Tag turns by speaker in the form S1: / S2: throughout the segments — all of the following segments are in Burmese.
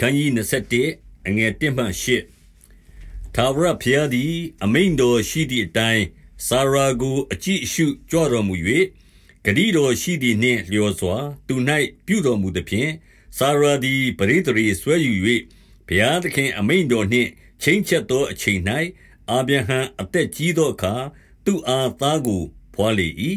S1: ခန်းကြီး21အငယ်1မှ8သာဝရဖျားသည် အမိန်တော်ရှိသည့်အတိုင်းစာရာကိုအကြည့်အရှုကြွတော်မူ၍ဂတိတော်ရှိသည်နှင့်လျော်စွာ သူ၌ပြုတော်မူသည်ဖြင့်စာရာသည်ပရိသေရေဆွဲယူ၍ဘုရားသခင်အမိန်တော်နှင့်ချင်းချက်သောအချိန်၌အာဗြဟံအသက်ကြီးသောအခါသူအားသားကိုဖွာလေ၏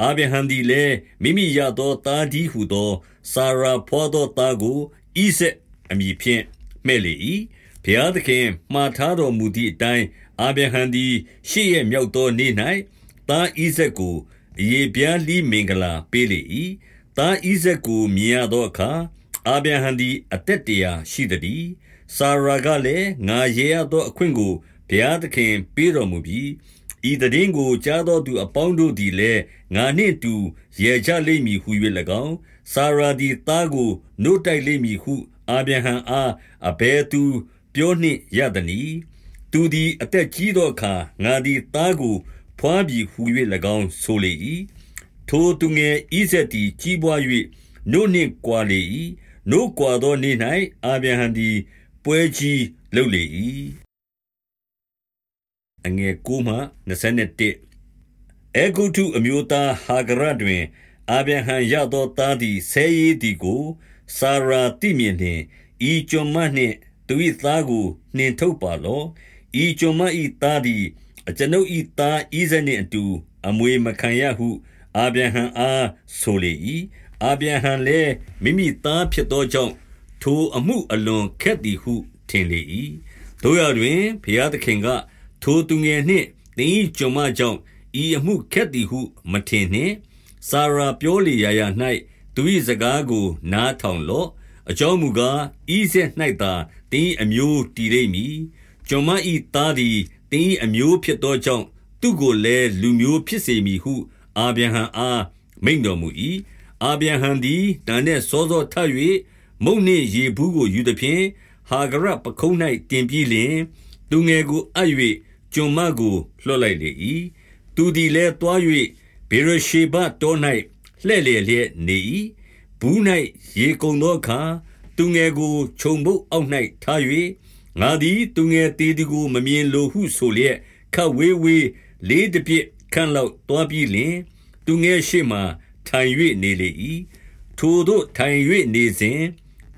S1: အာဗြဟံသည်လည်းမိမိရသောသားဒီဟုသောစာရာဖွာသောသားကိုဣဇက် အမည်ဖြင့်မှဲ့လေ၏ဘုရားသခင်မှားထားတော်မူသည့်အတိုင်းအာဗြဟံသည်ရှေ့ရမြောက်သောနေ့၌သားဣဇက်ကိုအေပြားလိမင်္ဂလာပေးလေ၏သားဣဇက်ကိုမြင်ရသောအခါအာဗြဟံသည်အသက်တရာရှိသည်စာရာကလည်းငါရေရသောအခွင့်ကိုဘုရားသခင်ပေးတော်မူပြီးဤတည်င်းကိုကြားသောသူအပေါင်းတို့သည်လည်းငါနှင့်တူရေကြလိမ့်မည်ဟု၍၎င်းစာရာသည်သားကိုနို့တိုက်လိမ့်မည်ဟု အာဗြဟံအား အဘယ်သူပြောနှင့်ရသနည်း သူသည် အသက်ကြီးသောအခါ ငါသည် သားကိုဖွားပြီဟု၍၎င်း ဆိုလေ၏ထိုသူငယ် ဣဇက်သည် ကြီးပွား၍နို့နှင့်ကွာလေ၏နို့ကွာသောနေ့၌အာဗြဟံသည် ပွဲကြီးလုပ်လေ၏အငယ်9မှ21အေဂုတုအမျိုးသား ဟာဂရတွင် အာဗြဟံရသော သားသည် ဆဲရီသည်ကို စာရာတိမြင်နှင့်ဤကျွန်မနှင့်သူ၏သားကိုနှင်ထုတ်ပါလောဤကျွန်မ၏သားသည်အကျွန်ုပ်၏သားဣဇနှင့်အတူအမွေမခံရဟု အာဗြဟံအားဆိုလေ၏အာဗြဟံလည်းမိမိသားဖြစ်သောကြောင့်ထိုအမှုအလွန်ခက်သည်ဟုထင်လေ၏တို့ရတွင်ဘုရားသခင်က ထိုသူငယ်နှင့်သင်၏ကျွန်မကြောင့်ဤအမှုခက်သည်ဟု မထင်နှင့်စာရာပြောလေရာရာ၌ သူ၏စကားကို နားထောင်လော့အကြောင်းမူကားဤဆက်၌သာတင်းအမျိုးတည်လိမ့်မည်ကျွန်မဤသားသည်တင်းအမျိုးဖြစ်သောကြောင့်သူကိုလည်းလူမျိုးဖြစ်စေမည်ဟု အာဗြဟံအားမိန်တော်မူ၏အာဗြဟံသည်တန်တဲ့စောစောထ၍မုန်နှင့်ရေဘူးကိုယူသည်ဖြင့်ဟာဂရပခုံး၌တင်ပြီးလျင်သူငယ်ကိုအပ်၍ကျွန်မကိုလွှတ်လိုက်လေ၏သူသည်လည်းတွား၍ဘေရရှေဘတော၌ လှဲ့လေလျက်နေ၏ဘူး၌ရေကုန်သောအခါသူငယ်ကိုခြုံပုတ်အောက်၌ထား၍ငါသည်သူငယ်သေးသည်ကိုမမြင်လိုဟုဆိုလျက်ခတ်ဝေးဝေးလေးတပြစ်ခန့်လောက်တွားပြီးလျင်သူငယ်ရှိမှထိုင်၍နေလေ၏ထိုတို့ထိုင်၍နေစဉ်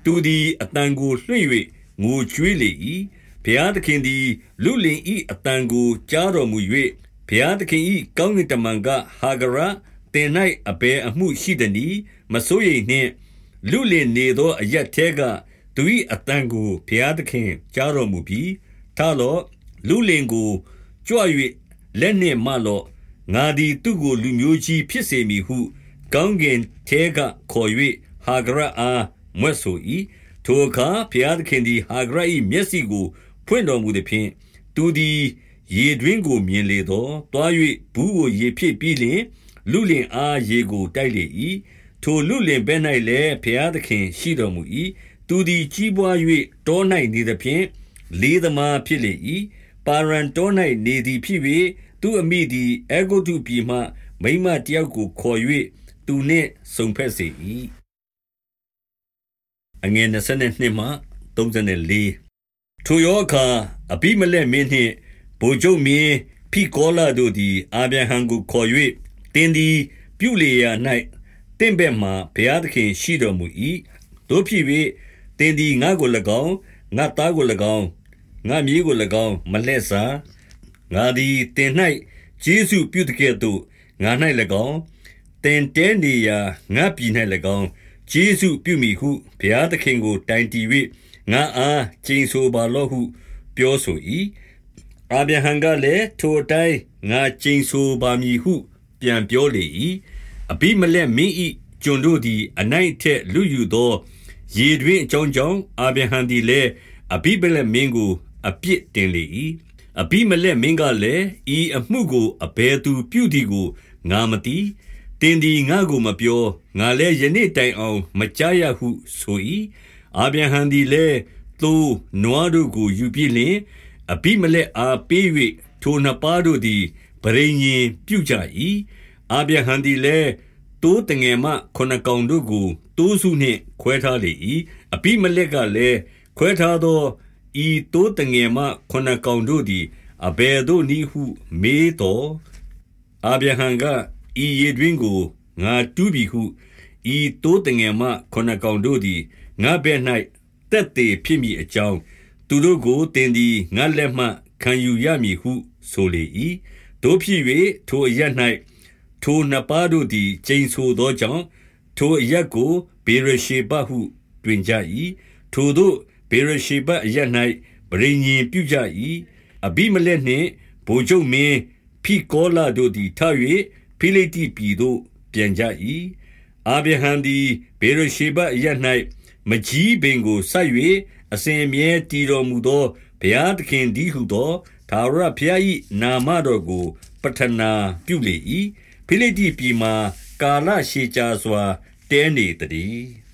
S1: သူသည်အတန်ကိုလွှင့်၍ငိုကြွေးလေ၏ဘုရားသခင်သည်လူလင်၏အတန်ကိုကြားတော်မူ၍ဘုရားသခင်၏ကောင်းကင်တမန်ကဟာဂရ တင်၌အဘယ်အမှုရှိသနည်းမစိုးရိမ်နှင့်လူလင်နေသောအရက်ထဲကသူ၏အတန်ကိုဘုရားသခင်ကြားတော်မူပြီးထားလော့လူလင်ကိုကြွ၍လက်နှင့်မလော့ငါသည်သူကိုလူမျိုးကြီးဖြစ်စေမည်ဟု ကောင်းကင်ထဲကခေါ်၍ဟာဂရအားမွတ်ဆို၏ထိုအခါဘုရားသခင်သည်ဟာဂရ၏မျက်စိကို ဖွင့်တော်မူသည်ဖြင့်သူသည်ရေတွင်းကိုမြင်လေသောတွား၍ဘူးကိုရေဖြစ်ပြီးလျှင် လူလင်အားရေကိုတိုက်လေ၏ထိုလူလင်ဘဲ၌လည်းဘုရားသခင်ရှိတော်မူ၏သူသည်ကြီးပွား၍တော၌နေသဖြင့်လေးသမားဖြစ်လေ၏ပါရန်တော၌နေသည်ဖြစ်၍သူအမိသည်အေဂုတုပြည်မှမိမတယောက်ကိုခေါ်၍သူနှင့်ဆုံဖက်စေ၏အငယ်22မှ34ထိုယောအခါအဘိမလက်မင်းနှင့်ဗိုလ်ချုပ်မင်းဖိကောလာတို့သည်အာဗြဟံကိုခေါ်၍ တင်းသည် ပြုလေရာ၌တင့်ဘက်မှဘုရားသခင်ရှိတော်မူ၏တို့ဖြစ်၍တင်းသည် ငါကို၎င်း ငါသားကို၎င်း ငါမြေးကို၎င်း မလှဲ့စား ငါသည်တင်၌ယေရှုပြုတကဲ့သို့ ငါ၌၎င်းတင်တဲနေရာ ငါပြည်၌၎င်းယေရှုပြုမိဟု ဘုရားသခင်ကို တိုင်တည်၍ငါအား ကျိန်ဆိုပါလော့ဟု ပြောဆို၏အာဗြဟံကလည်း ထိုအတိုင်း ငါကျိန်ဆိုပါမည်ဟု ပြန်ပြောလေ၏အဘိမလက်မင်း၏ကျွန်တို့သည် အနိုင်ထက်လူယူသော ရေတွင်အကြောင်းကြောင့်အာဗြဟံသည်လည်းအဘိမလက်မင်းကို အပြစ်တင်လေ၏အဘိမလက်မင်းကလည်းဤအမှုကိုအဘယ်သူပြုသည်ကိုငါမသိတင်သည်ငါကိုမပြောငါလည်းယနေ့တိုင်အောင် မကြားရဟုဆို၏အာဗြဟံသည်လည်းသိုးနွားတို့ကိုယူပြီးလျှင်အဘိမလက်အားပေး၍ထိုနှစ်ပါးတို့သည် ပရိညင်ပြုကြ၏အာဗြဟံသည်လည်းတိုးတငယ်မှခုနကောင်တို့ကိုတိုးစုနှင့်ခွဲထားလေ၏အဘိမလက်ကလည်းခွဲထားသောဤသိုးတငယ်မှခုနစ်ကောင်တို့သည်အဘယ်သို့နည်းဟုမေးတော်အာဗြဟံကဤရေတွင်ကိုငါတူးပြီဟုဤသိုးတငယ်မှခုနစ်ကောင်တို့သည်ငါဘဲ့၌တက်သေးဖြစ်မိအကြောင်းသူတို့ကိုတင်သည်ငါလက်မှခံယူရမည်ဟုဆိုလေ၏ တို့ဖြစ်၍ထိုအရ၌ထိုနှစ်ပါးတို့သည်ကျိန်ဆိုသောကြောင့်ထိုအရက်ကိုဘေရရှေဘဟုတွင်ကြ၏ထိုတို့ဘေရရှေဘအရက်၌ပရိညင်ပြုကြ၏အဘိမလက်နှင့်ဗိုလ်ချုပ်မင်းဖိကောလာတို့သည်ထ၍ဖိလိတိပြည်သို့ပြန်ကြ၏အာဗြဟံသည်ဘေရရှေဘအရက်၌မကြီးပင်ကိုဆက်၍အစဉ်အမြဲတည်တော်မူသော ဘုရားသခင်ဒီဟုသောသာရဘုရား၏နာမတော်ကို ပထနာပြုလေ၏ဖိလိတိပြည်မှာ ကာလရှည်ကြာစွာ တဲနေတည်း